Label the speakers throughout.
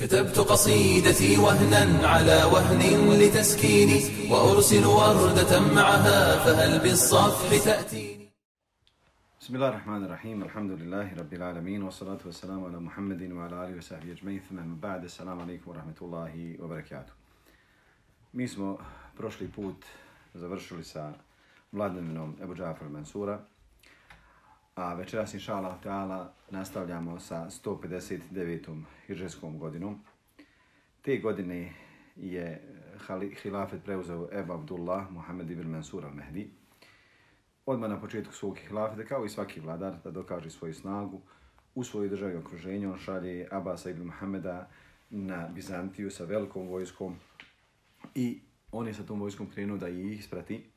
Speaker 1: كتبت قصيدتي وهنا على وهن لتسكيني وأرسل وردة معها فهل بالصفح تأتيني؟
Speaker 2: بسم الله الرحمن الرحيم الحمد لله رب العالمين والصلاة والسلام على محمد وعلى آله وصحبه أجمعين ثم من بعد السلام عليكم ورحمة الله وبركاته. Mi smo prošli put završili sa vladnevinom Ebu Džafar Mansura, a večeras inša Allah ta'ala nastavljamo sa 159. hiržeskom godinom. Te godine je hilafet preuzeo Ebu Abdullah Muhammed ibn Mansur al-Mehdi. Odmah na početku svog hilafeta, kao i svaki vladar, da dokaže svoju snagu, u svojoj državi okruženju on šalje Abasa ibn Muhammeda na Bizantiju sa velikom vojskom i on je sa tom vojskom krenuo da ih isprati.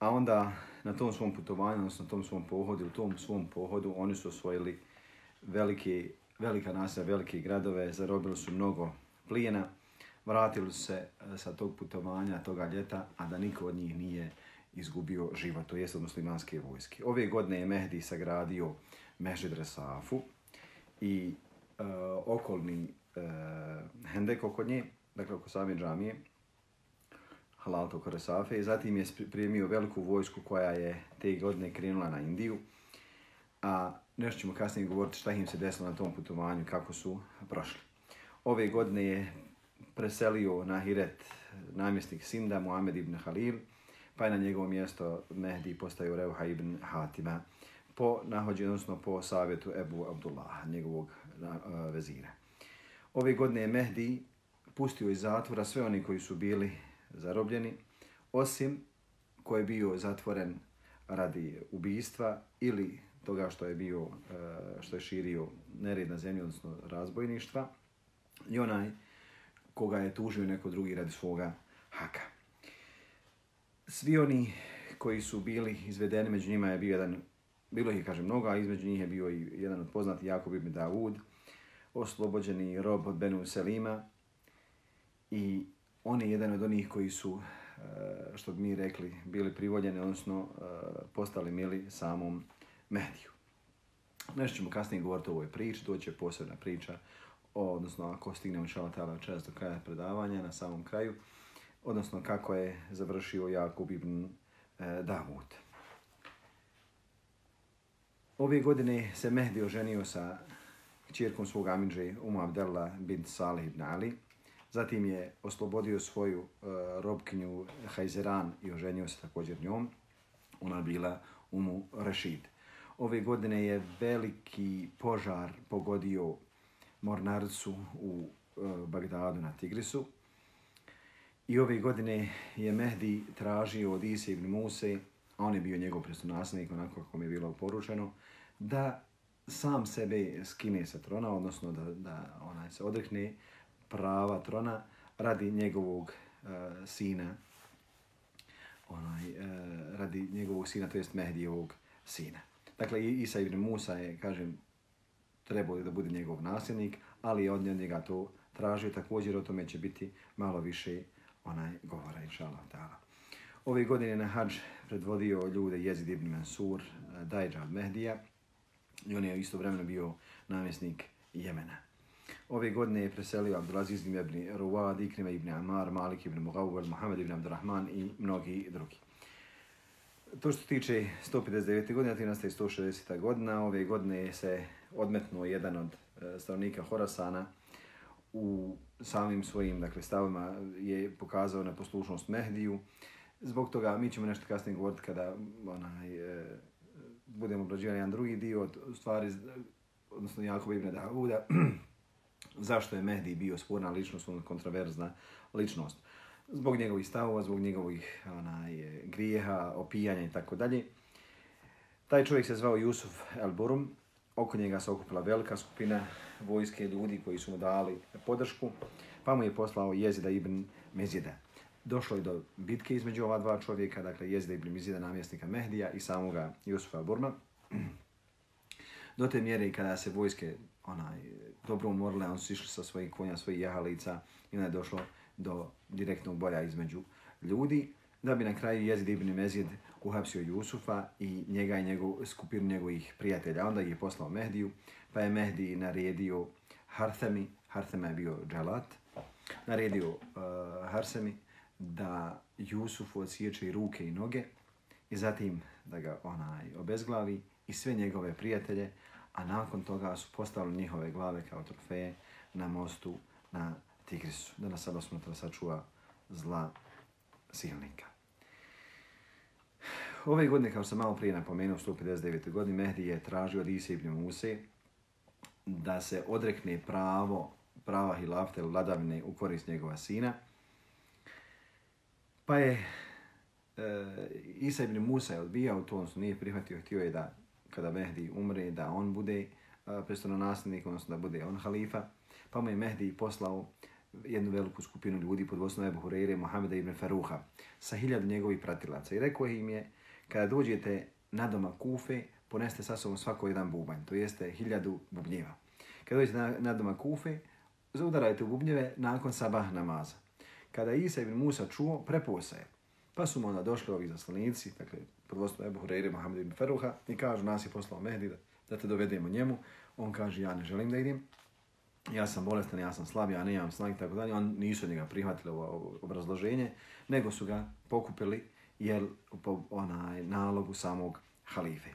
Speaker 2: A onda na tom svom putovanju, odnosno na tom svom pohodu, u tom svom pohodu, oni su osvojili velike, velika naselja, velike gradove, zarobili su mnogo plijena, vratili su se e, sa tog putovanja, toga ljeta, a da niko od njih nije izgubio život, to jest od muslimanske vojske. Ove godine je Mehdi sagradio Mežid Resafu i e, okolni e, hendek oko nje, dakle oko same džamije, Halalto Koresafe i zatim je primio veliku vojsku koja je te godine krenula na Indiju. A nešto ćemo kasnije govoriti šta im se desilo na tom putovanju, kako su prošli. Ove godine je preselio na Hiret namjesnik Sinda, Muhammed ibn Halil, pa je na njegovo mjesto Mehdi postaju Reuha ibn Hatima po nahođenju, odnosno po savjetu Ebu Abdullah, njegovog vezira. Ove godine je Mehdi pustio iz zatvora sve oni koji su bili zarobljeni, osim ko je bio zatvoren radi ubijstva ili toga što je bio e, što je širio nered na zemlji, odnosno razbojništva, i onaj koga je tužio neko drugi radi svoga haka. Svi oni koji su bili izvedeni, među njima je bio jedan, bilo ih je, kažem, mnogo, a između njih je bio i jedan od poznati Jakub ibn Davud, oslobođeni rob od Benu Selima i on je jedan od onih koji su, eh, što bi mi rekli, bili privoljeni, odnosno eh, postali mili samom Mehdiju. Nešto ćemo kasnije govoriti o ovoj priči, doće posebna priča, odnosno ako stignemo šala tala čas do kraja predavanja, na samom kraju, odnosno kako je završio Jakub ibn eh, Davud. Ove godine se Mehdi oženio sa čirkom svog Amidže Umu Abdella bin Salih ibn Ali, Zatim je oslobodio svoju uh, robkinju Hajzeran i oženio se također njom. Ona bila Umu Rashid. Ove godine je veliki požar pogodio mornarcu u uh, Bagdadu na Tigrisu. I ove godine je Mehdi tražio od Isi ibn Muse, a on je bio njegov predstavnasnik, onako kako mi je bilo poručeno, da sam sebe skine sa trona, odnosno da, da onaj se odrekne prava trona radi njegovog e, sina onaj e, radi njegovog sina to jest Mehdijevog sina. Dakle Isa ibn Musa je kažem trebao da bude njegov nasljednik, ali od njega to tražio također o tome će biti malo više onaj govora inshallah taala. Ove godine na hadž predvodio ljude Jezid ibn Mansur, e, Dajđa od Mehdija, i on je isto vremeno bio namjesnik Jemena. Ove godine je preselio Abdulaziz ibn Ruwad, Ikrima ibn Amar, Malik ibn Mugawwal, Muhammed ibn Abdurrahman i mnogi drugi. To što se tiče 159. godine, znači 13. 160. godina, ove godine se odmetnuo jedan od e, stanovnika stavnika Horasana u samim svojim dakle, stavima je pokazao na poslušnost Mehdiju. Zbog toga mi ćemo nešto kasnije govoriti kada onaj, e, budemo obrađivali jedan drugi dio od stvari, odnosno Jakob ibn Davuda, zašto je Mehdi bio sporna ličnost, ona kontraverzna ličnost. Zbog njegovih stavova, zbog njegovih onaj, grijeha, opijanja i tako dalje. Taj čovjek se zvao Jusuf El Burum. Oko njega se okupila velika skupina vojske ljudi koji su mu dali podršku. Pa mu je poslao Jezida ibn Mezida. Došlo je do bitke između ova dva čovjeka, dakle Jezida ibn Mezida, namjesnika Mehdija i samoga Jusufa Burma. Do te mjere i kada se vojske onaj, dobro umorile, on su išli sa svojih konja, svojih jahalica i onda je došlo do direktnog boja između ljudi, da bi na kraju Jezid ibn Mezid uhapsio Jusufa i njega i njegov, skupinu njegovih prijatelja. Onda je poslao Mehdiju, pa je Mehdi naredio Harthemi, Harthema je bio dželat, naredio uh, Harsemi da Jusufu odsječe i ruke i noge i zatim da ga onaj obezglavi i sve njegove prijatelje, a nakon toga su postavili njihove glave kao trofeje na mostu na Tigrisu, da nas sada smo sačuva zla silnika. Ove godine, kao sam malo prije napomenuo, 159. godini, Mehdi je tražio od Ise ibn Muse da se odrekne pravo, prava hilafte vladavine u korist njegova sina. Pa je e, Isa ibn Musa je odbijao to, odnosno nije prihvatio, htio je da kada Mehdi umre, da on bude e, predstavno nasljednik, odnosno da bude on halifa. Pa mu je Mehdi poslao jednu veliku skupinu ljudi pod vodstvom Ebu Hureyre, Mohameda ibn Faruha, sa hiljadu njegovih pratilaca. I rekao im je, kada dođete na doma Kufe, poneste sa sobom svako jedan bubanj, to jeste hiljadu bubnjeva. Kada dođete na, na doma Kufe, zaudarajte u bubnjeve nakon sabah namaza. Kada Isa ibn Musa čuo, preposa je. Pa su mu onda došli ovi zaslanici, dakle, pod vodstvom Ebu Hureyre, Mohamed ibn Feruha i kažu, nas je poslao Mehdi da, da te dovedemo njemu. On kaže, ja ne želim da idem, ja sam bolestan, ja sam slab, ja nemam snag i tako dalje. On nisu njega prihvatili ovo obrazloženje, nego su ga pokupili jer po onaj nalogu samog halife.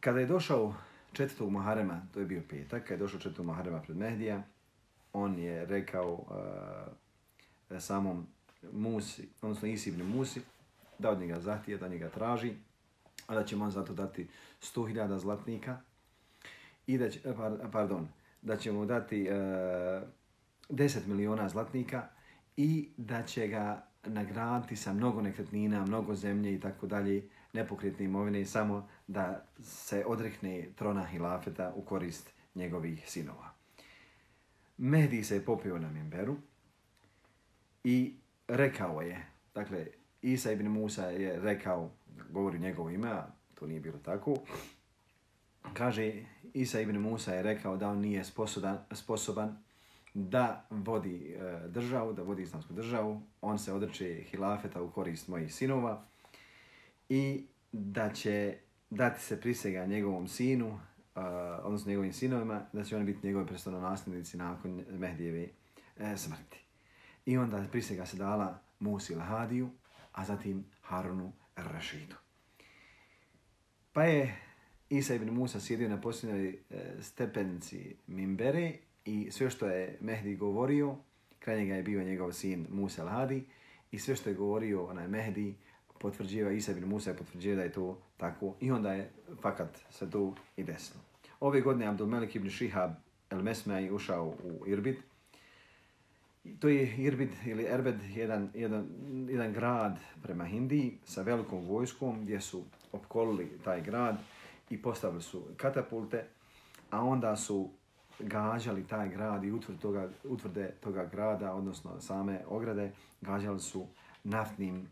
Speaker 2: Kada je došao četvrtog Muharema, to je bio petak, kada je došao četvrtog Muharema pred Mehdija, on je rekao uh, samom Musi, odnosno Isibnu Musi, da od njega zahtije, da njega traži, a da će on zato dati 100.000 zlatnika i da će, e, pardon, da će mu dati e, 10 miliona zlatnika i da će ga nagraditi sa mnogo nekretnina, mnogo zemlje i tako dalje, nepokretne imovine, samo da se odrekne trona hilafeta u korist njegovih sinova. Mehdi se je popio na Mimberu i rekao je, dakle, Isa ibn Musa je rekao, govori njegovo ime, a to nije bilo tako, kaže, Isa ibn Musa je rekao da on nije sposoban, sposoban da vodi e, državu, da vodi islamsku državu. On se odreče hilafeta u korist mojih sinova i da će dati se prisega njegovom sinu, uh, odnosno njegovim sinovima, da će oni biti njegovi predstavno nasljednici nakon Mehdijeve e, smrti. I onda prisega se dala Musi Lahadiju, a zatim Harunu Rašidu. Pa je Isa ibn Musa sjedio na posljednjoj e, stepenci Mimbere i sve što je Mehdi govorio, kraj njega je bio njegov sin Musa al-Hadi i sve što je govorio onaj Mehdi potvrđiva Isa ibn Musa je potvrđiva da je to tako i onda je fakat se to i desno. Ove godine Abdul Malik ibn Shihab el-Mesmej ušao u Irbid. To je Irbid ili Erbed, jedan, jedan, jedan grad prema Hindiji sa velikom vojskom gdje su opkolili taj grad i postavili su katapulte, a onda su gađali taj grad i utvrde toga, utvrde toga grada, odnosno same ograde, gađali su naftnim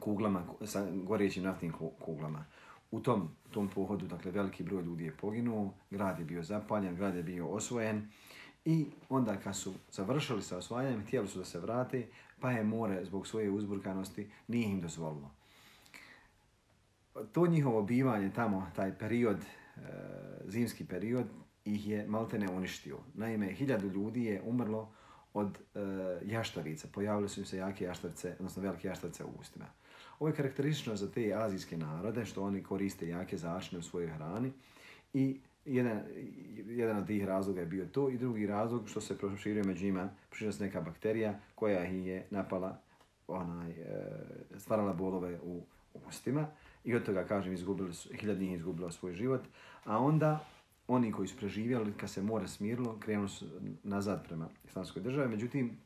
Speaker 2: kuglama, sa gorećim naftnim kuglama. U tom, tom pohodu, dakle, veliki broj ljudi je poginuo, grad je bio zapaljen, grad je bio osvojen i onda kad su završili sa osvajanjem, htjeli su da se vrate, pa je more zbog svoje uzburkanosti nije im dozvolilo to njihovo bivanje tamo, taj period, e, zimski period, ih je maltene uništio. Naime, hiljadu ljudi je umrlo od e, jaštarica. Pojavile su se jake jaštarice, odnosno velike jaštarice u ustima. Ovo je karakteristično za te azijske narode, što oni koriste jake začne u svojoj hrani. I jedan, jedan od tih razloga je bio to. I drugi razlog što se proširio među njima, proširio se neka bakterija koja ih je napala, onaj, e, stvarala bolove u ustima. I od toga, kažem, izgubili su, hiljadnih izgubila svoj život. A onda, oni koji su preživjeli, kad se more smirilo, krenuli su nazad prema islamskoj državi. Međutim,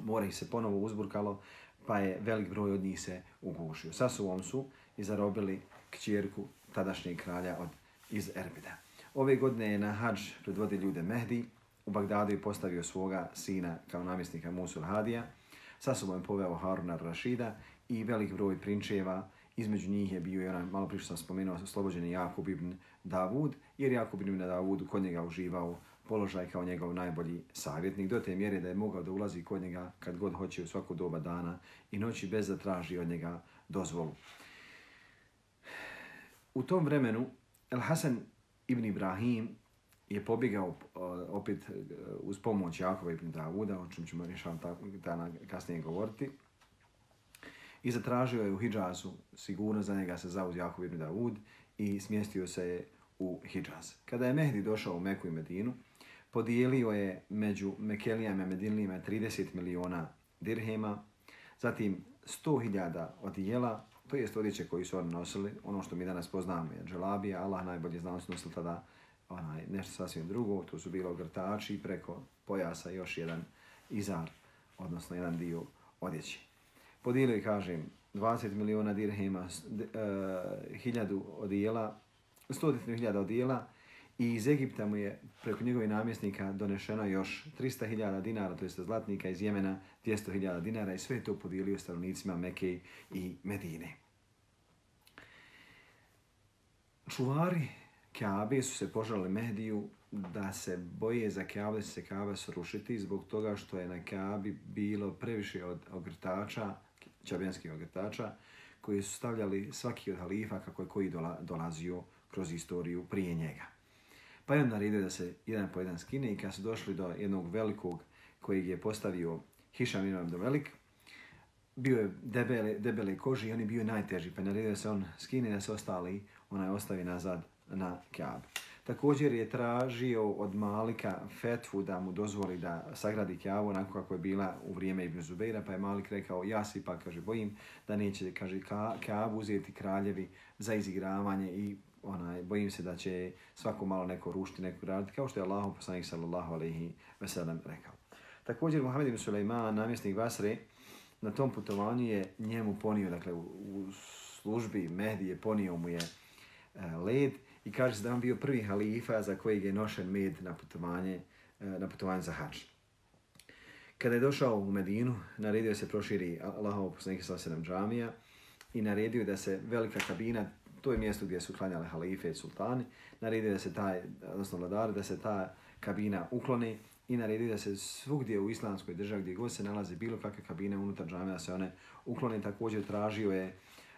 Speaker 2: more ih se ponovo uzburkalo, pa je velik broj od njih se ugušio. Sa su i zarobili kćerku tadašnjeg kralja od, iz Erbida. Ove godine je na hađ predvodi ljude Mehdi. U Bagdadu je postavio svoga sina kao namjesnika Musul Hadija. Sa sobom je poveo Haruna Rašida i velik broj prinčeva, Između njih je bio i onaj, malo prije sam spomenuo, oslobođeni Jakub ibn Davud, jer Jakub ibn Davud kod njega uživao položaj kao njegov najbolji savjetnik, do te mjere da je mogao da ulazi kod njega kad god hoće u svaku doba dana i noći bez da traži od njega dozvolu. U tom vremenu El Hasan ibn Ibrahim je pobjegao uh, opet uh, uz pomoć Jakova ibn Davuda, o čem ćemo rješavati dana kasnije govoriti. I zatražio je u Hidžazu sigurno za njega se zauz Jakov ibn Davud i smjestio se je u Hidžaz. Kada je Mehdi došao u Meku i Medinu, podijelio je među Mekelijama i Medinlijama 30 miliona dirhema, zatim 100.000 odijela, to jest odjeće koji su oni nosili, ono što mi danas poznamo je dželabija, Allah najbolje znao su nosili tada onaj, nešto sasvim drugo, to su bilo ogrtači preko pojasa još jedan izar, odnosno jedan dio odjeće. Podijelio je, kažem, 20 miliona dirhema, uh, hiljadu odijela, 100.000 odijela i iz Egipta mu je preko njegovih namjesnika donešeno još 300.000 dinara, to je zlatnika iz Jemena, 200.000 dinara i sve to podijelio stanovnicima Mekke i Medine. Čuvari Kaabe su se požali Mehdiju da se boje za Kaabe, se Kaabe srušiti zbog toga što je na Kaabi bilo previše od ogrtača, čabijanskih ogrtača, koji su stavljali svaki od halifa kako je koji dolazio kroz istoriju prije njega. Pa je on naredio da se jedan po jedan skine i kad su došli do jednog velikog kojeg je postavio Hišam Ibn Velik, bio je debele, debele koži i on je bio najteži, pa je naredio da se on skine da se ostali, onaj ostavi nazad na Kaabu. Također je tražio od Malika fetvu da mu dozvoli da sagradi Kaabu onako kako je bila u vrijeme Ibn Zubeira, pa je Malik rekao, ja se ipak, kaže, bojim da neće, kaže, Kaabu uzeti kraljevi za izigravanje i onaj, bojim se da će svako malo neko rušiti, neko raditi, kao što je Allah poslanik sallallahu alaihi veselam rekao. Također Muhammed ibn Sulejman, namjesnik Basre, na tom putovanju je njemu ponio, dakle u, u službi Mehdi je ponio mu je E, led i kaže se da on bio prvi halifa za kojeg je nošen med na putovanje, e, na putovanje za hač. Kada je došao u Medinu, naredio se proširi Allahov poslanik sa sedam džamija i naredio da se velika kabina to je mjesto gdje su klanjale halife i sultani, naredio da se taj, odnosno vladar, da se ta kabina ukloni i naredio da se svugdje u islamskoj državi gdje god se nalaze bilo kakve kabine unutar džamija da se one uklone. Također tražio je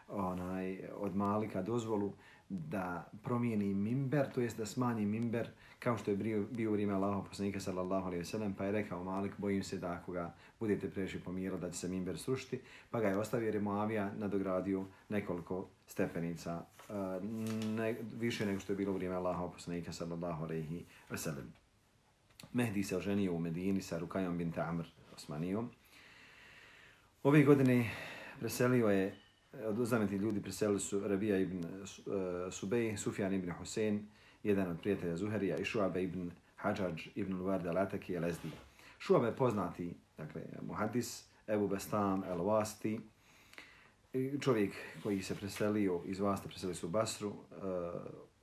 Speaker 2: onaj, od Malika dozvolu da promijeni mimber, to jest da smanji mimber kao što je bio, bio u vrijeme Allahov poslanika sallallahu alaihi wasallam, pa je rekao Malik, bojim se da ako ga budete previše pomirali da će se mimber srušiti, pa ga je ostavio jer je Moavija nadogradio nekoliko stepenica eh, ne, više nego što je bilo u vrijeme Allahov poslanika sallallahu alejhi ve sellem. Mehdi se oženio u Medini sa Rukajom bint Amr Osmanijom. Ove godine preselio je, E, od ljudi preselili su Rabija ibn e, Subej, Sufjan ibn Husein, jedan od prijatelja Zuherija, i Šuabe ibn Hadžađ ibn Luvarda Lataki i Lezdi. Šuabe poznati, dakle, muhadis, Ebu Bestam, El Wasti, čovjek koji se preselio iz Vasta, preselio se u Basru, e,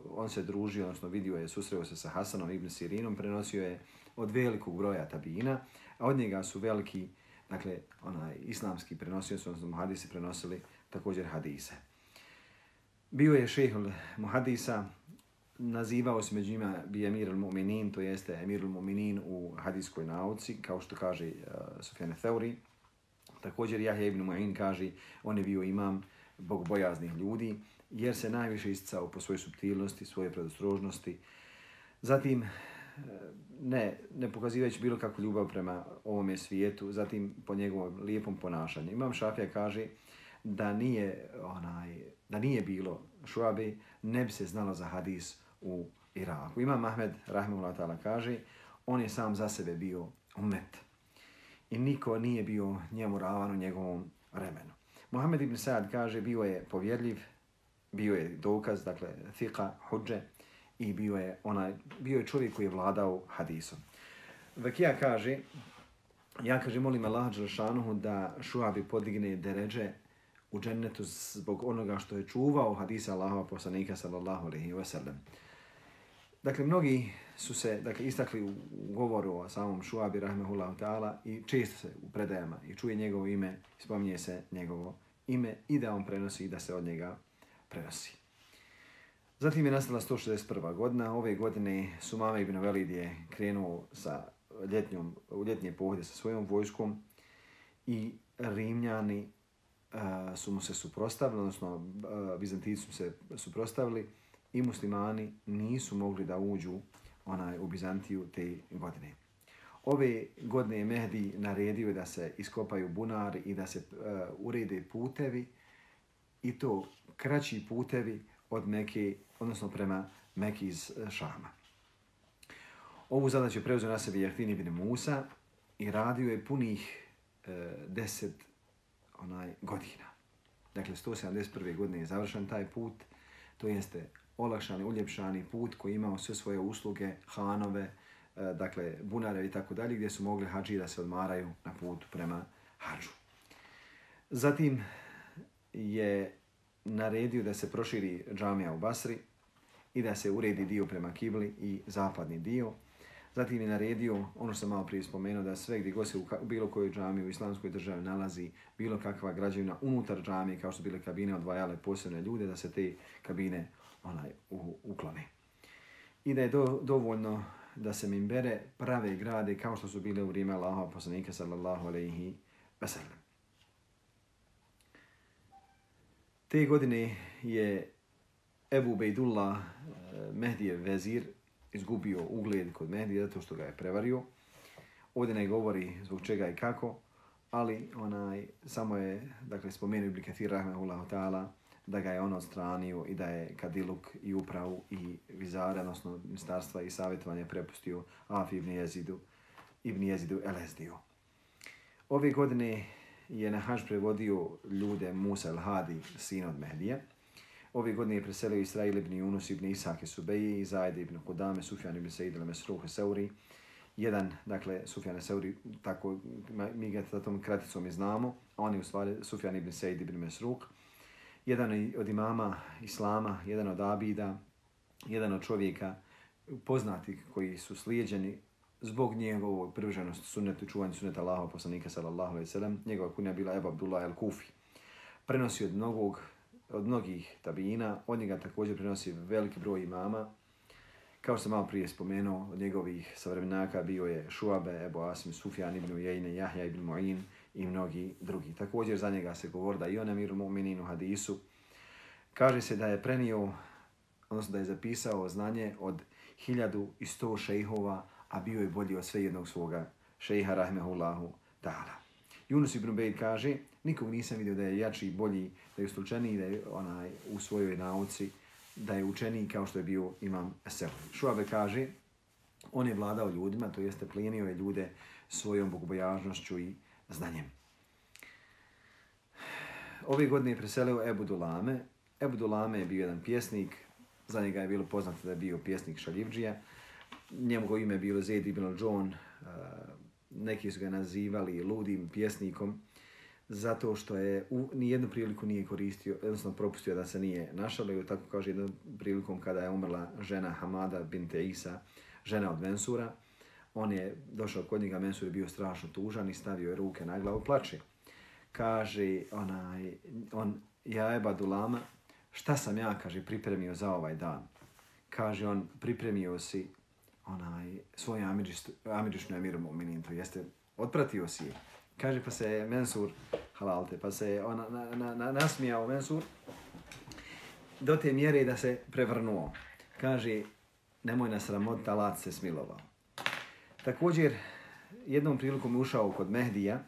Speaker 2: on se družio, odnosno vidio je, susreo se sa Hasanom ibn Sirinom, prenosio je od velikog broja tabina, a od njega su veliki, dakle, onaj islamski prenosio, odnosno muhadisi prenosili također hadise. Bio je šehol muhadisa, nazivao se među njima bi Emir al-Mu'minin, to jeste Emir al-Mu'minin u hadijskoj nauci, kao što kaže uh, Sufjane Theuri, Također Jahja ibn Mu'in kaže, on je bio imam bogobojaznih ljudi, jer se najviše isticao po svojoj subtilnosti, svoje predostrožnosti. Zatim, uh, ne, ne pokazivajući bilo kakvu ljubav prema ovome svijetu, zatim po njegovom lijepom ponašanju. Imam Šafija kaže da nije, onaj, da nije bilo šuabi, ne bi se znalo za hadis u Iraku. Imam Ahmed, rahimahullah ta'ala, kaže, on je sam za sebe bio umet i niko nije bio njemu ravan u njegovom vremenu. Muhammed ibn Sa'ad kaže bio je povjerljiv, bio je dokaz, dakle, thika, huđe, i bio je, onaj, bio je čovjek koji je vladao hadisom. Vakija kaže, ja kaže, molim Allah Đelšanuhu da Šuabi podigne deređe u džennetu zbog onoga što je čuvao hadisa Allahova poslanika sallallahu alaihi wa sallam. Dakle, mnogi su se dakle, istakli u govoru o samom Šuabi rahmehullahu ta'ala i često se u predajama i čuje njegovo ime, spominje se njegovo ime i da on prenosi i da se od njega prenosi. Zatim je nastala 161. godina. Ove godine Sumame Ibn Velid je krenuo sa ljetnjom, u ljetnje pohode sa svojom vojskom i Rimljani su mu se suprostavili, odnosno uh, Bizantici su se suprostavili i muslimani nisu mogli da uđu onaj u Bizantiju te godine. Ove godine je Mehdi naredio da se iskopaju bunari i da se uh, urede putevi i to kraći putevi od Mekke, odnosno prema Mekke iz Šama. Ovu zadaću je preuzeo na sebi Jahtin ibn Musa i radio je punih uh, deset onaj, godina. Dakle, 171. godine je završen taj put, to jeste olakšani, uljepšani put koji imao sve svoje usluge, hanove, e, dakle, bunare i tako dalje, gdje su mogli hađi da se odmaraju na putu prema hađu. Zatim je naredio da se proširi džamija u Basri i da se uredi dio prema Kibli i zapadni dio. Zatim je naredio, ono što sam malo prije spomenuo, da sve gdje god se u bilo kojoj džami u islamskoj državi nalazi bilo kakva građevina unutar džamije, kao što bile kabine odvajale posebne ljude, da se te kabine onaj u, uklone. I da je do, dovoljno da se mimbere prave grade kao što su bile u vrijeme Allaha poslanika sallallahu alaihi wasallam. Te godine je Ebu Bejdullah, eh, Mehdijev vezir, izgubio ugled kod Mehdi zato što ga je prevario. Ovdje ne govori zbog čega i kako, ali onaj samo je dakle spomenuo Ibn Kathir rahmehullahu ta'ala da ga je on odstranio i da je Kadiluk i upravu i vizare, odnosno ministarstva i savjetovanje prepustio Afi ibn Jezidu, ibn Jezidu Elezdiju. Ove godine je na Haž prevodio ljude Musa el-Hadi, sin od Mehdije. Ove godine je preselio Israil ibn Yunus ibn Isak i Subeji, i Zajde ibn Kudame, Sufjan ibn Sejid ili Mesruhe Seuri. Jedan, dakle, Sufjan Seuri, tako mi ga tom kraticom i znamo, a on je u stvari Sufjan ibn Sejid ibn Mesruh jedan od imama Islama, jedan od Abida, jedan od čovjeka poznatih koji su slijedjeni zbog njegovog privrženosti sunnetu, čuvanja sunneta Allahov poslanika sallallahu alejhi ve sellem, njegova kunja bila Ebu Abdullah el-Kufi. Prenosi od mnogog, od mnogih tabijina, od njega također prenosi veliki broj imama. Kao što sam malo prije spomenuo, od njegovih savremenaka bio je Šuabe, Ebu Asim, Sufjan ibn Ujejne, Jahja ibn Mu'in, i mnogi drugi. Također za njega se govori da i on emiru mu'minin hadisu. Kaže se da je prenio, odnosno da je zapisao znanje od 1100 šejhova, a bio je bolji od sve jednog svoga šejha rahmehullahu ta'ala. Yunus ibn Bejd kaže, nikog nisam vidio da je jači i bolji, da je ustručeniji, da je onaj, u svojoj nauci, da je učeniji kao što je bio imam Esel. Šuabe kaže, on je vladao ljudima, to jeste plijenio je ljude svojom bogobojažnošću i znanjem. Ove godine je preselio Ebu Dulame. Ebu Dulame je bio jedan pjesnik, za njega je bilo poznato da je bio pjesnik Šaljivđija. Njemu ime je bilo Zaid ibn John, neki su ga nazivali ludim pjesnikom, zato što je u nijednu priliku nije koristio, jednostavno propustio da se nije našalio, tako kaže jednom prilikom kada je umrla žena Hamada binte Isa, žena od Mensura, on je došao kod njega, Mensur je bio strašno tužan i stavio je ruke na glavu, plače. Kaže, onaj, on, ja Eba Dulama, šta sam ja, kaže, pripremio za ovaj dan? Kaže, on, pripremio si onaj, svoj amirišnu emiru mu'minin, to jeste, otpratio si je. Kaže, pa se Mensur, halalte, pa se ona, na, na, na, nasmijao Mensur, do te mjere da se prevrnuo. Kaže, nemoj nas sramota, talat se smilovao. Također, jednom prilikom ušao kod Mehdija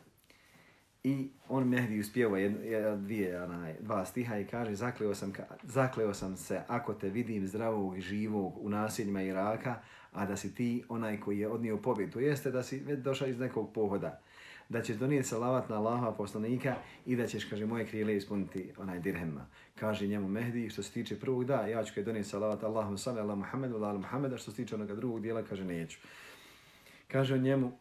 Speaker 2: i on Mehdi uspjeva jedno, dvije, onaj, dva stiha i kaže zakleo sam, ka, zakleo sam se ako te vidim zdravog i živog u naseljima Iraka, a da si ti onaj koji je odnio pobjed. To jeste da si već došao iz nekog pohoda. Da ćeš donijeti salavat na Allaha poslanika i da ćeš, kaže, moje krile ispuniti onaj dirhemma. Kaže njemu Mehdi, što se tiče prvog da, ja ću kaj donijeti salavat Allahom sallam, Allah Muhammedu, Allah Muhammeda, što se tiče onoga drugog dijela, kaže, neću. Kaže o njemu,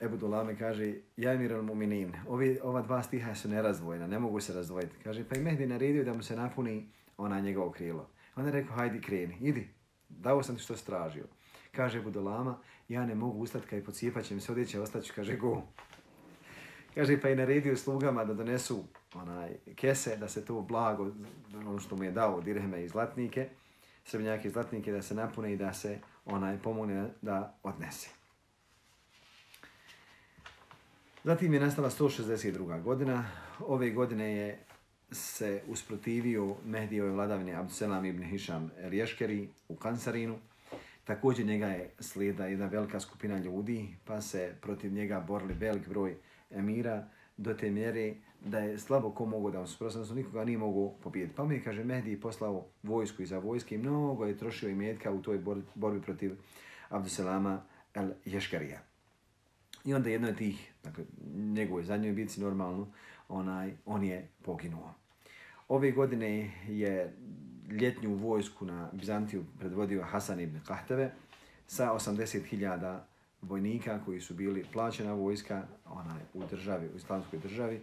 Speaker 2: Ebu Dulame kaže, ja emir al muminin, Ovi, ova dva stiha su nerazvojna, ne mogu se razdvojiti. Kaže, pa i Mehdi naredio da mu se napuni ona njegovo krilo. Onda je rekao, hajdi kreni, idi, dao sam ti što stražio. Kaže Ebu Dulama, ja ne mogu ustati kaj pocijepat će mi se odjeće, ostaću, kaže, go. Kaže, pa i naredio slugama da donesu onaj kese, da se to blago, ono što mu je dao, dirheme i zlatnike, srebrnjake i zlatnike, da se napune i da se onaj pomogne da odnese. Zatim je nastala 162. godina. Ove godine je se usprotivio Mehdijove vladavine Abduselam ibn Hišam Riješkeri u Kansarinu. Također njega je slijeda jedna velika skupina ljudi, pa se protiv njega borili velik broj emira do te mjere da je slabo ko mogu da on suprostavno, znači nikoga nije mogu pobijediti. Pa mi je, kaže, Mehdi poslao vojsku iza vojske i mnogo je trošio i metka u toj borbi protiv Abduselama el Ješkarija. I onda jedno od tih, dakle, njegovoj zadnjoj bici normalno, onaj, on je poginuo. Ove godine je ljetnju vojsku na Bizantiju predvodio Hasan ibn Kahteve sa 80.000 vojnika koji su bili plaćena vojska onaj, u državi, u islamskoj državi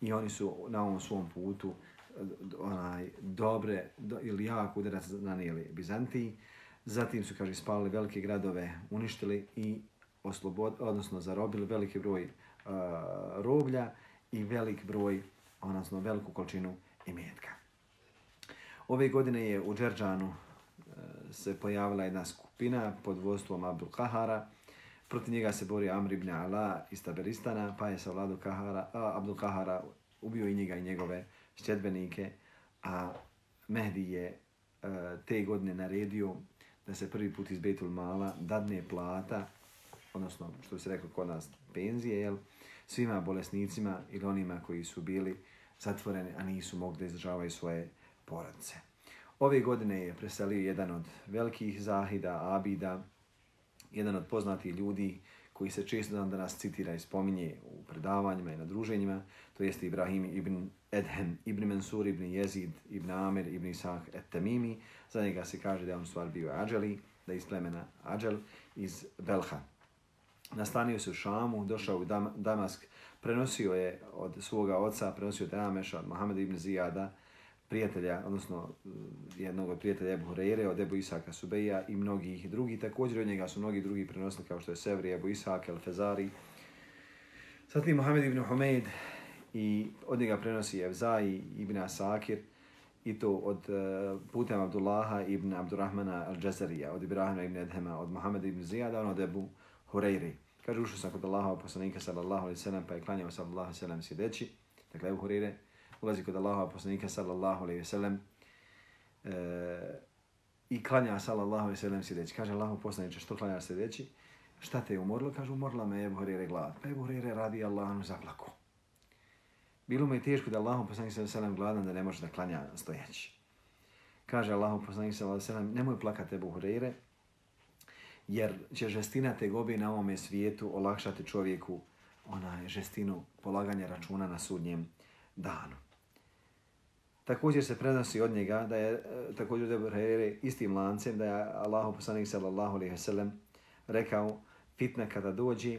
Speaker 2: i oni su na ovom svom putu onaj dobre do, ili jak udarac nanijeli Bizantiji. Zatim su, kaže, spalili velike gradove, uništili i oslobod, odnosno zarobili veliki broj Eh, uh, roblja i velik broj, odnosno veliku količinu imetka. Ove godine je u Džerđanu uh, eh, se pojavila jedna skupina pod vodstvom Abdul Kahara. Protiv njega se bori Amr ibn Ala iz Taberistana, pa je sa vladu Kahara, uh, Abdul Kahara ubio i njega i njegove šćedbenike, a Mehdi je te godine naredio da se prvi put iz Betul Mala dadne plata odnosno što se rekao kod nas penzije, jel, svima bolesnicima ili onima koji su bili zatvoreni, a nisu mogli da izdržavaju svoje poradce. Ove godine je preselio jedan od velikih zahida, abida, jedan od poznatih ljudi koji se često dan danas citira i spominje u predavanjima i na druženjima, to jeste Ibrahim ibn Edhem, ibn Mansur, ibn Jezid, ibn Amir, ibn Isah et Tamimi. Za njega se kaže da je on stvar bio Ađeli, da je iz plemena Ađel iz Belha nastanio se u Šamu, došao u Dam Damask, prenosio je od svoga oca, prenosio od Rameša, od Mohameda ibn Zijada, prijatelja, odnosno mm, jednog od prijatelja Ebu Hureyre, od Ebu Isaka Subeja i mnogih drugih. Također od njega su mnogi drugi prenosili kao što je Sevri, Ebu Isak, El Fezari. Zatim Mohamed ibn Humeid i od njega prenosi Evzai ibn Asakir i to od uh, putem Abdullaha ibn Abdurrahmana al-Jazarija, od Ibrahima ibn Edhema, od Mohameda ibn Zijada, on od Ebu Hureyre. Kaže, ušao sam kod Allaha poslanika sallallahu alaihi sallam, pa je klanjao sallallahu alaihi sallam sjedeći. Dakle, Ebu Hurire ulazi kod Allaha poslanika sallallahu alaihi sallam e, i klanja sallallahu alaihi sallam sjedeći. Kaže, Allahu poslaniče, što klanja sjedeći? Šta te je umorilo? Kaže, umorila me Ebu Hurire glad. Pa Ebu Hurire radi Allahom zaplaku. Bilo mu je teško da Allahu poslanik sallallahu alaihi sallam gladan da ne može da klanja stojeći. Kaže Allahu poslanik sallallahu alaihi sallam, nemoj plakati Ebu Hurire, jer će žestina tegobe na ovome svijetu olakšati čovjeku onaj žestinu polaganja računa na sudnjem danu. Također se prenosi od njega da je e, također da je istim lancem da je Allahu poslanik sallallahu alejhi ve sellem rekao fitna kada dođe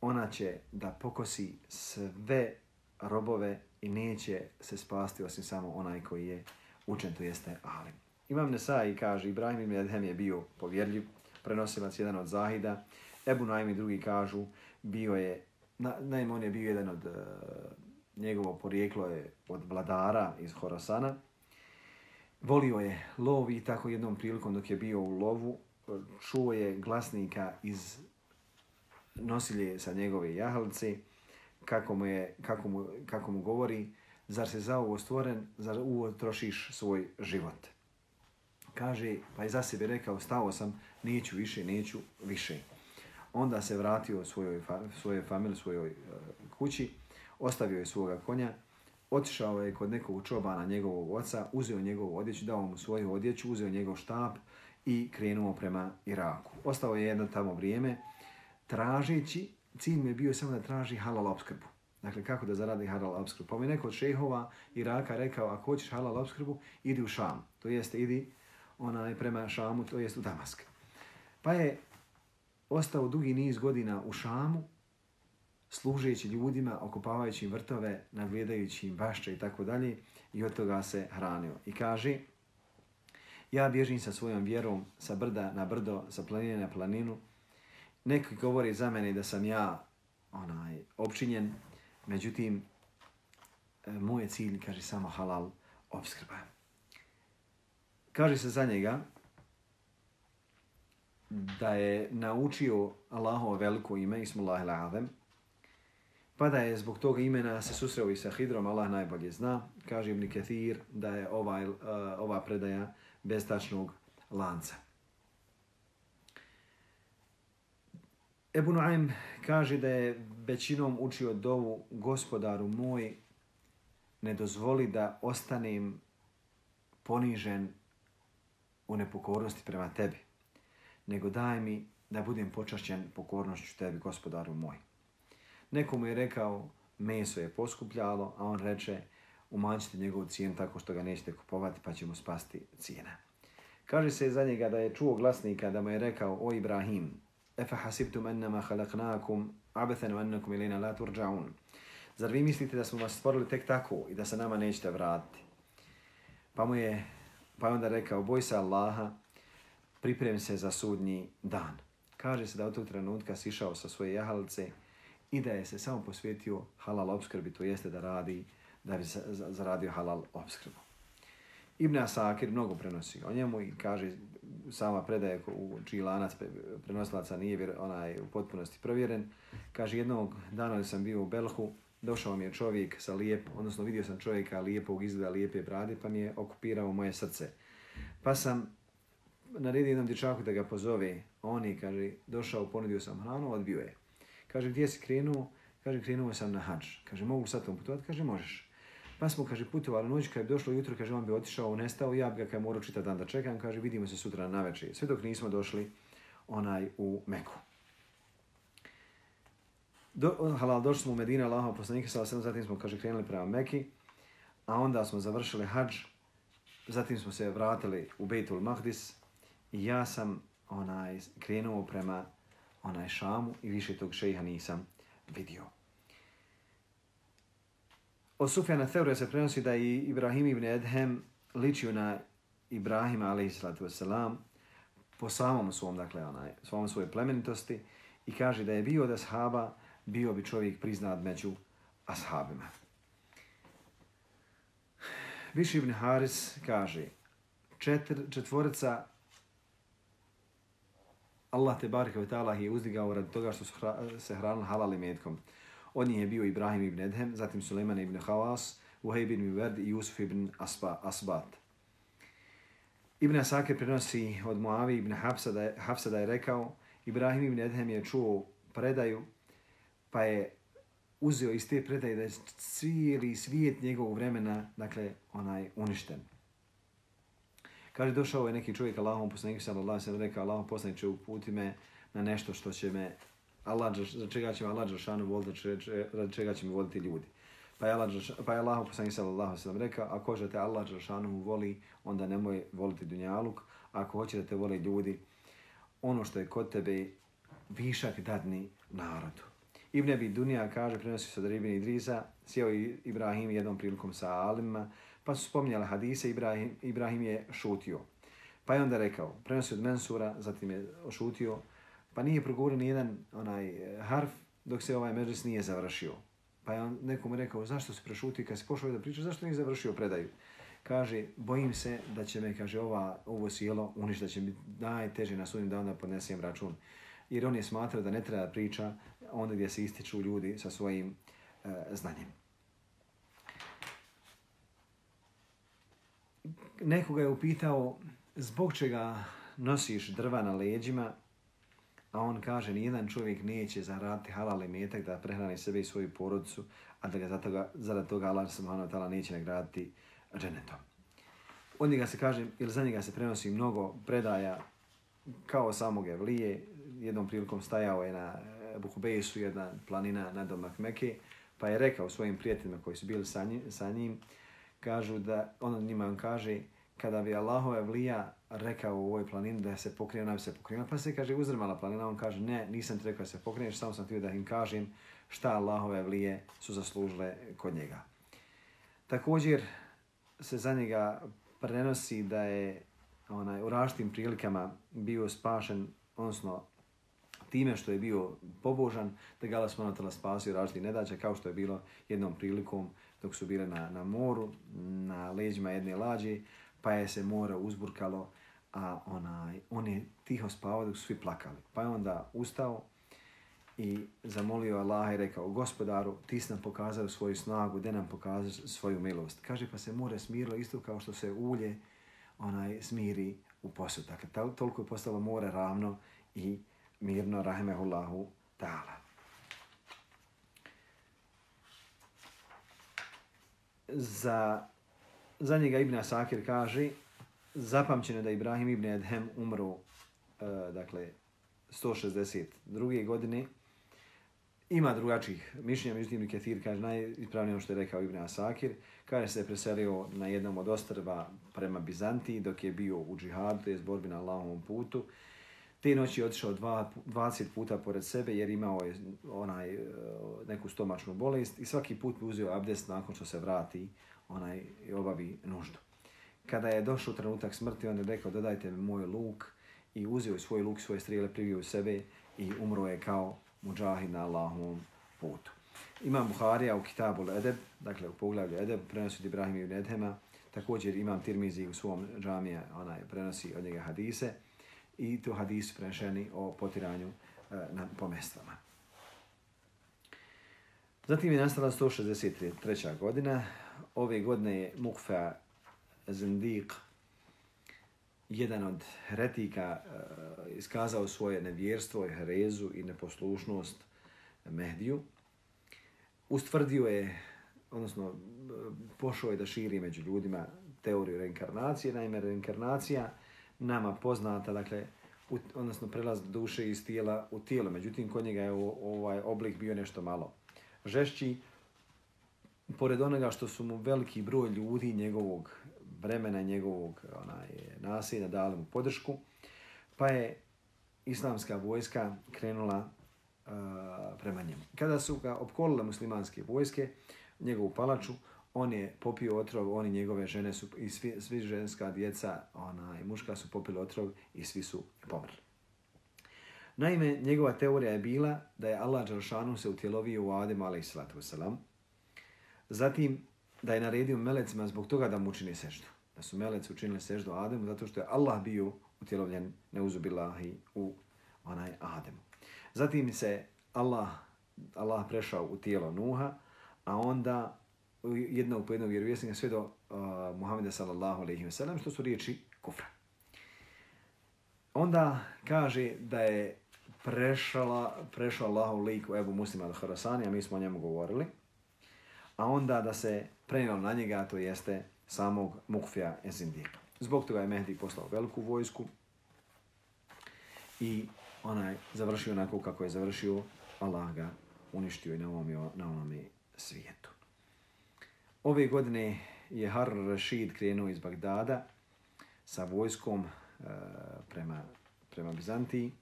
Speaker 2: ona će da pokosi sve robove i neće se spasti osim samo onaj koji je učen, to jeste Alim. Imam Nesai kaže, Ibrahim ibn Adhem je bio povjerljiv, prenosilac, jedan od Zahida. Ebu Naim i drugi kažu, bio je, na, naime on je bio jedan od, e, njegovo porijeklo je od vladara iz Horasana. Volio je lov i tako jednom prilikom dok je bio u lovu, čuo je glasnika iz nosilje sa njegove jahalice, kako mu, je, kako mu, kako mu govori, zar se za ovo stvoren, zar uvo trošiš svoj život. Kaže, pa je za sebe rekao, stao sam, neću više, neću više. Onda se vratio svojoj, svojoj familiji, svojoj uh, kući, ostavio je svoga konja, otišao je kod nekog čobana njegovog oca, uzeo njegovu odjeću, dao mu svoju odjeću, uzeo njegov štap i krenuo prema Iraku. Ostao je jedno tamo vrijeme, tražeći, cilj mi je bio samo da traži halal obskrbu. Dakle, kako da zaradi halal obskrbu. Pa mi neko od šehova Iraka rekao, ako hoćeš halal obskrbu, idi u Šam. To jeste, idi onaj prema Šamu, to jest u Damask. Pa je ostao dugi niz godina u Šamu, služeći ljudima, okupavajući im vrtove, nagledajući im bašće i tako dalje, i od toga se hranio. I kaže, ja bježim sa svojom vjerom sa brda na brdo, sa planine na planinu. Neki govori za mene da sam ja onaj opčinjen, međutim, e, moj cilj, kaže, samo halal obskrba. Kaže se za njega, da je naučio Allahovo veliko ime, Ismullah il Azem, pa da je zbog toga imena se susreo i sa Hidrom, Allah najbolje zna, kaže Ibn Kathir da je ovaj, uh, ova predaja bez tačnog lanca. Ebu Nuaym kaže da je većinom učio dovu gospodaru moj, ne dozvoli da ostanem ponižen u nepokornosti prema tebi, nego daj mi da budem počašćen pokornošću tebi, gospodaru moj. Nekomu je rekao, meso je poskupljalo, a on reče, umanjite njegovu cijenu tako što ga nećete kupovati, pa će mu spasti cijena. Kaže se za njega da je čuo glasnika da mu je rekao, o Ibrahim, efa hasibtum ennama halaknakum abethenu ennakum ilina la turđaun. Zar vi mislite da smo vas stvorili tek tako i da se nama nećete vratiti? Pa mu je, pa je onda rekao, boj se Allaha, pripremi se za sudnji dan. Kaže se da od tog trenutka sišao sa svoje jahalice i da je se samo posvetio halal obskrbi, to jeste da radi, da bi zaradio halal obskrbu. Ibn Asakir mnogo prenosi o njemu i kaže sama predaje u čiji lanac prenosilaca nije onaj u potpunosti provjeren. Kaže jednog dana sam bio u Belhu, došao mi je čovjek sa lijep, odnosno vidio sam čovjeka lijepog izgleda, lijepe brade, pa mi je okupirao moje srce. Pa sam naredi jednom dječaku da ga pozove, on je, kaže, došao, ponudio sam hranu, odbio je. Kaže, gdje si krenuo? Kaže, krenuo sam na hađ. Kaže, mogu sad tom putovati? Kaže, možeš. Pa smo, kaže, putovali noć, kad je došlo jutro, kaže, on bi otišao, nestao, ja bi ga kaj morao čitav dan da čekam, kaže, vidimo se sutra na večer. Sve dok nismo došli onaj u Meku. Do, halal, došli smo u Medina, Allahom poslanika, sa zatim smo, kaže, krenuli prema Meki, a onda smo završili hađ, zatim smo se vratili u Bejtul Mahdis i ja sam onaj krenuo prema onaj Šamu i više tog šeha nisam vidio. Od Sufjana Theure se prenosi da i Ibrahim ibn Edhem ličio na Ibrahima a.s. po samom svom, dakle, onaj, svom svoje plemenitosti i kaže da je bio od ashaba, bio bi čovjek priznat među ashabima. Viši ibn Haris kaže, četr, četvorica Allah te barika ta'ala je uzdigao radi toga što su se hranili halal metkom. Od njih je bio Ibrahim ibn Edhem, zatim Suleiman ibn Hawas, Uhejb ibn Verd i Yusuf ibn Asba, Asbat. Ibn Asakir prenosi od Muavi ibn Hafsa da, je, Hafsa da je rekao Ibrahim ibn Edhem je čuo predaju pa je uzeo iz te predaje da je cijeli svijet njegovog vremena dakle, onaj uništen. Kaže, došao je neki čovjek Allahom poslaniku sallallahu alejhi ve sellem rekao Allahom poslaniče uputi me na nešto što će me Allah za čega će me Allah džeshanu voliti, za čega će me voliti ljudi. Pa je Allah pa je Allah poslanik sallallahu alejhi ve sellem rekao, ako hoćete Allah džeshanu voli, onda nemoj voliti dunjaluk, ako hoće da te vole ljudi, ono što je kod tebe višak dadni narodu. Ibn Abi Dunja kaže, prenosi se od Ribin Idrisa, sjeo Ibrahim jednom prilikom sa Alimma, Pa su spominjali hadise, Ibrahim, Ibrahim je šutio. Pa je onda rekao, prenosi od Mensura, zatim je šutio, pa nije progovorio ni jedan onaj harf dok se ovaj međus nije završio. Pa je on nekomu rekao, zašto se prešutio kad se pošao da priča, zašto nije završio predaju? Kaže, bojim se da će me, kaže, ova, ovo sjelo uništa, da će mi najteže na sudnjem da onda podnesem račun. Jer on je smatrao da ne treba priča onda gdje se ističu ljudi sa svojim e, znanjem. Nekoga je upitao zbog čega nosiš drva na leđima, a on kaže nijedan čovjek neće zaraditi halal metak da prehrani sebe i svoju porodicu, a da ga zato ga, zarad toga Allah subhanahu wa ta'ala neće nagraditi dženetom. Od njega se kaže, ili za njega se prenosi mnogo predaja kao samog Evlije, jednom prilikom stajao je na eh, Buhubesu, jedna planina na domak Meke, pa je rekao svojim prijateljima koji su bili sa njim, sa njim kažu da ono njima on kaže kada bi Allahove vlija rekao u ovoj planini da se pokrije, ona bi se pokrijela. Pa se kaže uzrmala planina, on kaže ne, nisam ti rekao da se pokriješ, samo sam htio da im kažem šta Allahove vlije su zaslužile kod njega. Također se za njega prenosi da je onaj, u raštim prilikama bio spašen, odnosno time što je bio pobožan, da ga Allah smrnotala spasio različitih nedaća, kao što je bilo jednom prilikom dok su bile na, na moru, na leđima jedne lađe, pa je se mora uzburkalo, a onaj, on je tiho spavao dok su svi plakali. Pa je onda ustao i zamolio Allaha i rekao, gospodaru, ti si nam pokazao svoju snagu, gdje nam pokazao svoju milost. Kaže, pa se more smirilo isto kao što se ulje onaj smiri u posud. Dakle, toliko je postalo more ravno i mirno, rahmehullahu ta'ala. Za, za njega Ibn Asakir kaže zapamćeno da Ibrahim ibn Edhem umro uh, dakle 162. godine ima drugačih mišljenja, međutim Ketir kaže najispravnije ono što je rekao Ibn Asakir, kaže se je preselio na jednom od ostrva prema Bizantiji dok je bio u džihadu, to je borbi na Allahovom putu. Te noći je otišao dva, 20 puta pored sebe jer imao je onaj, e, neku stomačnu bolest i svaki put bi uzeo abdest nakon što se vrati onaj i obavi nuždu. Kada je došao trenutak smrti, on je rekao dodajte mi moj luk i uzeo je svoj luk, svoje strijele, privio u sebe i umro je kao muđahid na Allahovom putu. Imam Buharija u Kitabu Edeb, dakle u poglavlju Edeb, prenosi od Ibrahima ibn Edhema, također imam Tirmizi u svom džamije, onaj prenosi od njega hadise i to hadis prenešeni o potiranju e, na pomestvama. Zatim je nastala 163. godina. Ove godine je Mukfa Zendik, jedan od heretika, e, iskazao svoje nevjerstvo i herezu i neposlušnost Mehdiju. Ustvrdio je, odnosno e, pošao je da širi među ljudima teoriju reinkarnacije. Naime, reinkarnacija nama poznata, dakle, u, odnosno prelaz duše iz tijela u tijelo. Međutim, kod njega je ovaj oblik bio nešto malo žešći. Pored onoga što su mu veliki broj ljudi njegovog vremena njegovog onaj, nasilja dali mu podršku, pa je islamska vojska krenula uh, prema njemu. Kada su ga opkolile muslimanske vojske, njegovu palaču, on je popio otrov, oni njegove žene su, i svi, svi ženska djeca ona, i muška su popili otrov i svi su pomrli. Naime, njegova teorija je bila da je Allah Đalšanu se utjelovio u Adem, a.s. zatim da je naredio melecima zbog toga da mu učini seždu. Da su meleci učinili seždu Ademu zato što je Allah bio utjelovljen neuzubilahi u onaj Ademu. Zatim se Allah, Allah prešao u tijelo Nuha, a onda jednog po jednog vjerovjesnika sve do uh, Muhammeda sallallahu alaihi wa sallam, što su riječi kufra. Onda kaže da je prešala, prešao Allahov lik u Ebu Muslima al-Harasani, a mi smo o njemu govorili, a onda da se prenio na njega, to jeste samog Mukfija Ezindika. Zbog toga je Mehdi poslao veliku vojsku i onaj završio onako kako je završio, Allah ga uništio i na ovom, na onome svijetu. Ove godine je Harun Rashid krenuo iz Bagdada sa vojskom e, prema, prema Bizantiji.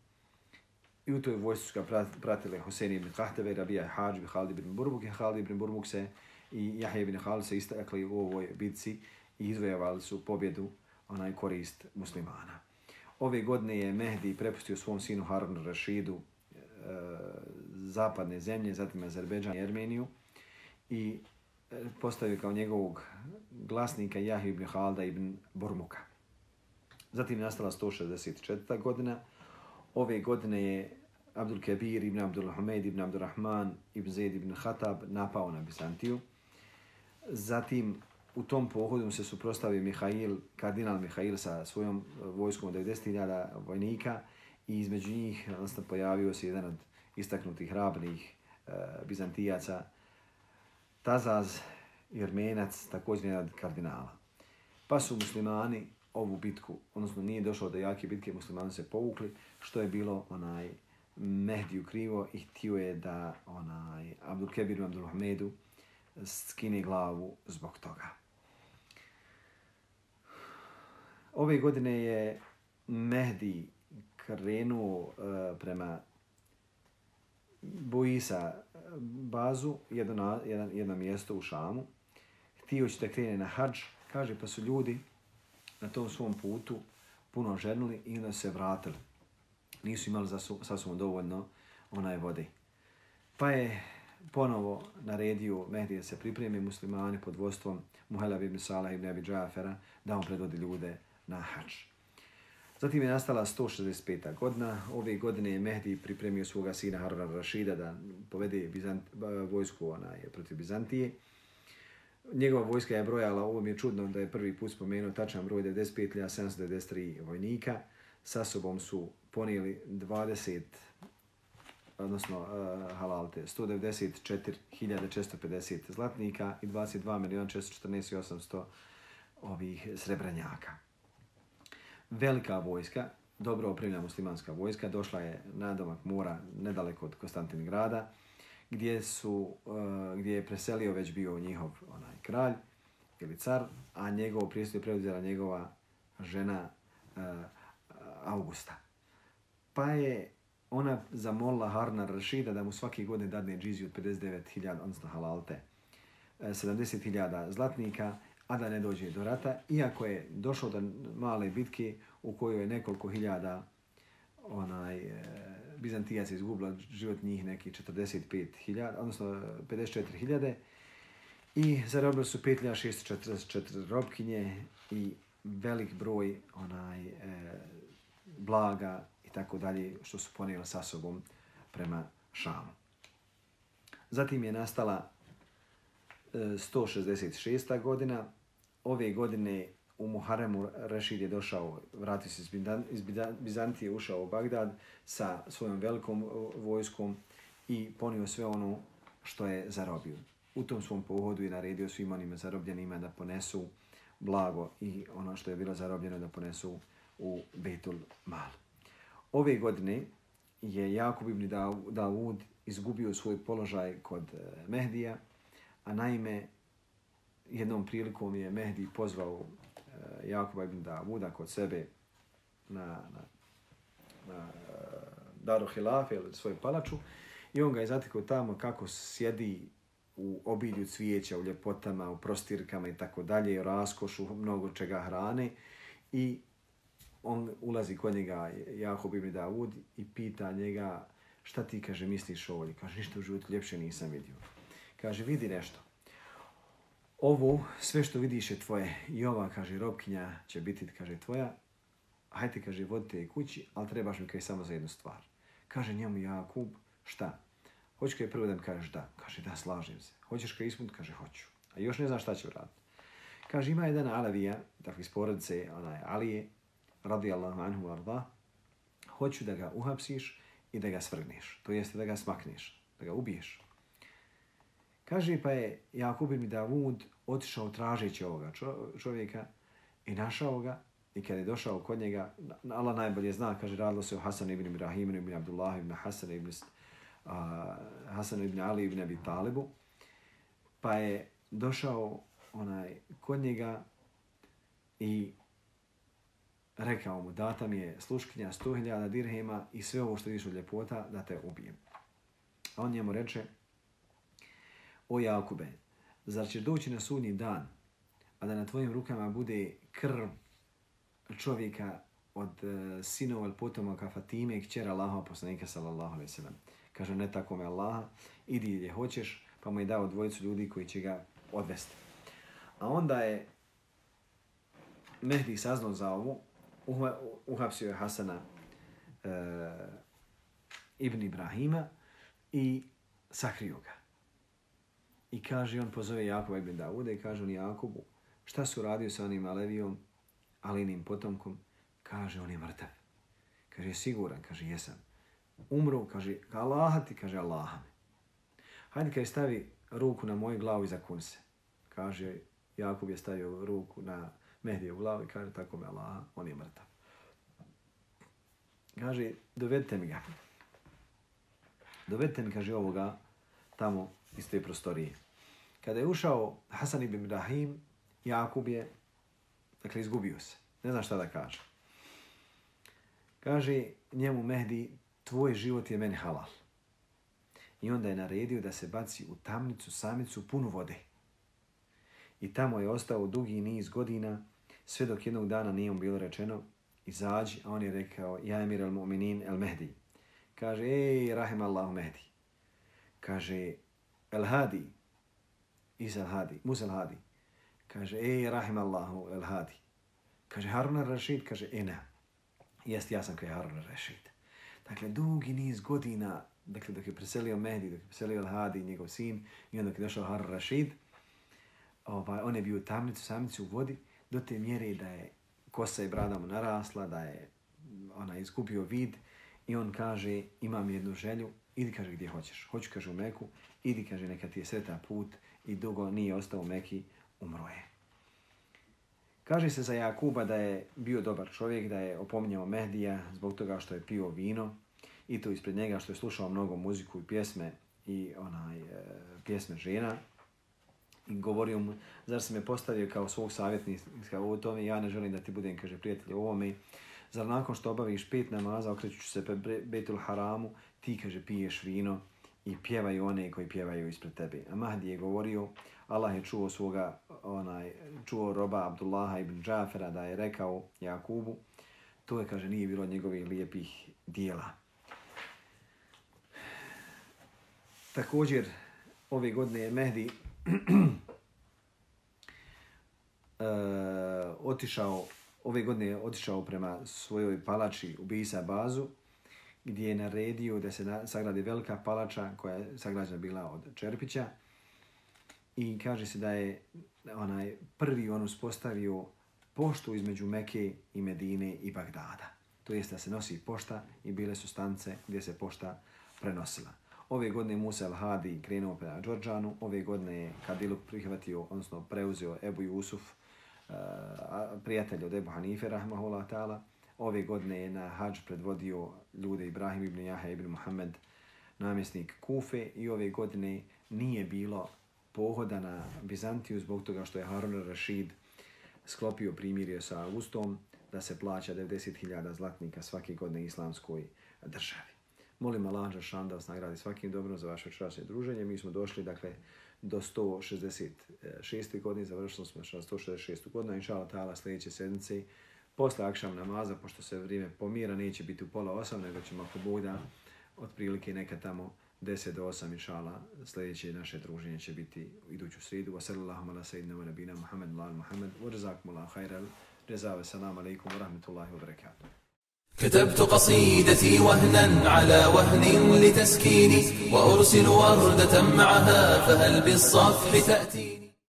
Speaker 2: I u toj vojsku su ga pratile Husein ibn Kahteve, Rabija Hadž, Khalid ibn Burbuk, Khalid ibn Burbuk se i Jahje ibn Khalid se istakli u ovoj bitci i izvojavali su pobjedu onaj korist muslimana. Ove godine je Mehdi prepustio svom sinu Harun Rashidu e, zapadne zemlje, zatim Azerbejdžan i Armeniju i postavio kao njegovog glasnika Jahiju ibn Halda ibn Burmuka. Zatim je nastala 164. godina. Ove godine je Abdul Kabir ibn Abdul Hamed ibn Abdul Rahman ibn Zaid ibn Khatab napao na Bizantiju. Zatim u tom pohodu se suprostavio Mihail, kardinal Mihail sa svojom vojskom od 90.000 vojnika i između njih odnosno, pojavio se jedan od istaknutih hrabnih e, Bizantijaca, Tazaz, Jermenac, također jedan kardinala. Pa su muslimani ovu bitku, odnosno nije došlo do jake bitke, muslimani se povukli, što je bilo onaj Mehdiju krivo i htio je da onaj Abdul Kebiru, Abdul Hamedu skine glavu zbog toga. Ove godine je Mehdi krenuo uh, prema Buisa eh, bazu, jedno, jedan, jedno mjesto u Šamu. Htio će da krene na hađ, kaže pa su ljudi na tom svom putu puno žernuli i onda se vratili. Nisu imali za sasvom dovoljno onaj vode. Pa je ponovo naredio Mehdi da se pripremi muslimani pod vodstvom Muhela ibn Salah ibn Abi Džafera da on predvodi ljude na hač. Zatim je nastala 165. godina. Ove godine je Mehdi pripremio svoga sina Haruna Rašida da povede Bizant, vojsku onaj, protiv Bizantije. Njegova vojska je brojala, ovo mi je čudno da je prvi put spomenuo tačan broj 95.793 vojnika. Sa sobom su ponijeli 20 odnosno uh, halalte, 194.450 zlatnika i 22.414.800 ovih srebranjaka. Velika vojska, dobro opremljena muslimanska vojska, došla je na domak mora nedaleko od Konstantingrada, gdje su uh, gdje je preselio već bio njihov onaj kralj ili car, a njegov prijestup je preuzela njegova žena uh, Augusta. Pa je ona zamolila Harna Rašida da mu svaki godine dadne džiziju od 59.000, odnosno halalte, e, 70.000 zlatnika, a da ne dođe do rata, iako je došao do male bitke u kojoj je nekoliko hiljada onaj, e, Bizantijaca izgubila život njih neki 45.000, odnosno 54.000 i zarobili su 5.644 robkinje i velik broj onaj, e, blaga i tako dalje što su ponijeli sa sobom prema Šamu. Zatim je nastala E, 166. godina. Ove godine u Muharremu Rešid je došao, vratio se iz Bizantije, ušao u Bagdad sa svojom velikom e, vojskom i ponio sve ono što je zarobio. U tom svom pohodu je naredio svim onim zarobljenima da ponesu blago i ono što je bilo zarobljeno da ponesu u Betul Mal. Ove godine je Jakub ibn Davud izgubio svoj položaj kod e, Mehdija, naime jednom prilikom je Mehdi pozvao eh, Jakuba ibn Davuda kod sebe na, na, na eh, Daru Hilafe ili svoju palaču i on ga je zatekao tamo kako sjedi u obilju cvijeća, u ljepotama, u prostirkama i tako dalje, u raskošu, mnogo čega hrane i on ulazi kod njega, Jakob ibn Davud, i pita njega šta ti, kaže, misliš ovdje? Kaže, ništa u životu ljepše nisam vidio. Kaže, vidi nešto. Ovo, sve što vidiš je tvoje. I ova, kaže, robkinja će biti, kaže, tvoja. Hajde, kaže, vodite je kući, ali trebaš mi kaže, samo za jednu stvar. Kaže njemu Jakub, šta? Hoćeš kaj prvo da mi kažeš da? Kaže, da, slažem se. Hoćeš kaj ispuniti? Kaže, hoću. A još ne znam šta će uraditi. Kaže, ima jedan Alavija, dakle, iz porodice, onaj Alije, radijallahu anhu arda, hoću da ga uhapsiš i da ga svrgneš. To jeste da ga smakneš, da ga ubiješ. Kaže pa je Jakub ibn Davud otišao tražeći ovoga čovjeka i našao ga i kada je došao kod njega, Allah najbolje zna, kaže, radilo se o Hasan ibn Ibrahim ibn Abdullah ibn Hasan ibn, uh, Hasan ibn Ali ibn Abi Talibu, pa je došao onaj kod njega i rekao mu, data mi je sluškinja 100.000 dirhema i sve ovo što vidiš od ljepota da te ubijem. A on njemu reče, o Jakube, zar ćeš doći na sudnji dan, a da na tvojim rukama bude krv čovjeka od e, sinova ili potomaka Fatime i kćera Allaha poslanika sallallahu alaihi sallam. Kaže, ne tako me Allaha, idi gdje hoćeš, pa mu je dao dvojicu ljudi koji će ga odvesti. A onda je Mehdi saznao za ovo uhapsio je Hasana e, Ibn Ibrahima i sakrio ga. I kaže, on pozove Jakoba Ibn Dauda i kaže on Jakobu, šta su radio sa onim Alevijom, Alinim potomkom? Kaže, on je mrtav. Kaže, siguran? Kaže, jesam. Umro, kaže, Allah ti, kaže, Allaha me. Hajde kaže, stavi ruku na moju glavu i zakun se. Kaže, Jakub je stavio ruku na Mehdije u glavu i kaže tako me Allah, on je mrtav. Kaže, dovedite mi ga. Dovedite mi, kaže, ovoga tamo iz te prostorije. Kada je ušao Hasan ibn Rahim, Jakub je, dakle, izgubio se. Ne zna šta da kaže. Kaže njemu Mehdi, tvoj život je meni halal. I onda je naredio da se baci u tamnicu, samicu, punu vode. I tamo je ostao dugi niz godina, sve dok jednog dana nije mu bilo rečeno, izađi, a on je rekao, ja emir al mu'minin al mehdi. Kaže, ej, rahim Allahu mehdi. Kaže, el hadi, iz El hadi, mus El hadi. Kaže, ej, rahim Allahu el hadi. Kaže, Harun Rashid, kaže, ena. Jest, ja sam kao Harun Rashid. Dakle, dugi niz godina, dakle, dok je preselio Mehdi, dok je preselio al hadi, njegov sin, i onda dok je došao Harun Rashid, ovaj, on je bio u tamnicu, samnicu u vodi, do te mjere da je kosa i brada mu narasla, da je ona izgubio vid i on kaže imam jednu želju, idi kaže gdje hoćeš. Hoću kaže u Meku, idi kaže neka ti je sreta put i dugo nije ostao u Meki, umro je. Kaže se za Jakuba da je bio dobar čovjek, da je opominjao Mehdija zbog toga što je pio vino i to ispred njega što je slušao mnogo muziku i pjesme i onaj, e, pjesme žena. I govorio mu, zar se me postavio kao svog savjetnika u tome, ja ne želim da ti budem, kaže prijatelj, u ovome. Zar nakon što obaviš pet namaza, okrećući se pe Betul Haramu, ti, kaže, piješ vino i pjevaju one koji pjevaju ispred tebe. A Mahdi je govorio, Allah je čuo svoga, onaj, čuo roba Abdullaha ibn Džafera da je rekao Jakubu, to je, kaže, nije bilo njegovih lijepih dijela. Također, ove godine je Mehdi e, otišao, ove godine je otišao prema svojoj palači u Bisa Bazu, gdje je naredio da se sagradi velika palača koja je sagrađena bila od Čerpića. I kaže se da je onaj prvi on uspostavio poštu između Meke i Medine i Bagdada. To jest da se nosi pošta i bile su stance gdje se pošta prenosila. Ove godine Musa al-Hadi krenuo prema Đorđanu, ove godine je Kadiluk prihvatio, odnosno preuzeo Ebu Jusuf, eh, prijatelj od Ebu Hanife, rahmahullah ta'ala. Ove godine je na hađ predvodio ljude Ibrahim ibn Jaha ibn Muhammed, namjesnik Kufe i ove godine nije bilo pohoda na Bizantiju zbog toga što je Harun Rashid sklopio primirje sa Augustom da se plaća 90.000 zlatnika svake godine islamskoj državi. Molim Allah Žešan da vas nagradi svakim dobrom za vaše časne druženje. Mi smo došli dakle, do 166. godine, završili smo 166. godinu, inša Allah sljedeće sedmice posle akšam namaza, pošto se vrijeme pomira, neće biti u pola osam, nego ćemo ako Bog da, otprilike neka tamo 10 do 8, inšala, sljedeće naše druženje će biti u iduću sridu. Wa sallallahu ala sayyidina wa nabina Muhammed, lal Muhammed, wa jazakum Allah khairal, jazava, salamu alaikum wa rahmatullahi wa barakatuh.
Speaker 1: كتبت قصيدتي وهنا على وهن لتسكيني وأرسل وردة معها فهل بالصفح تأتي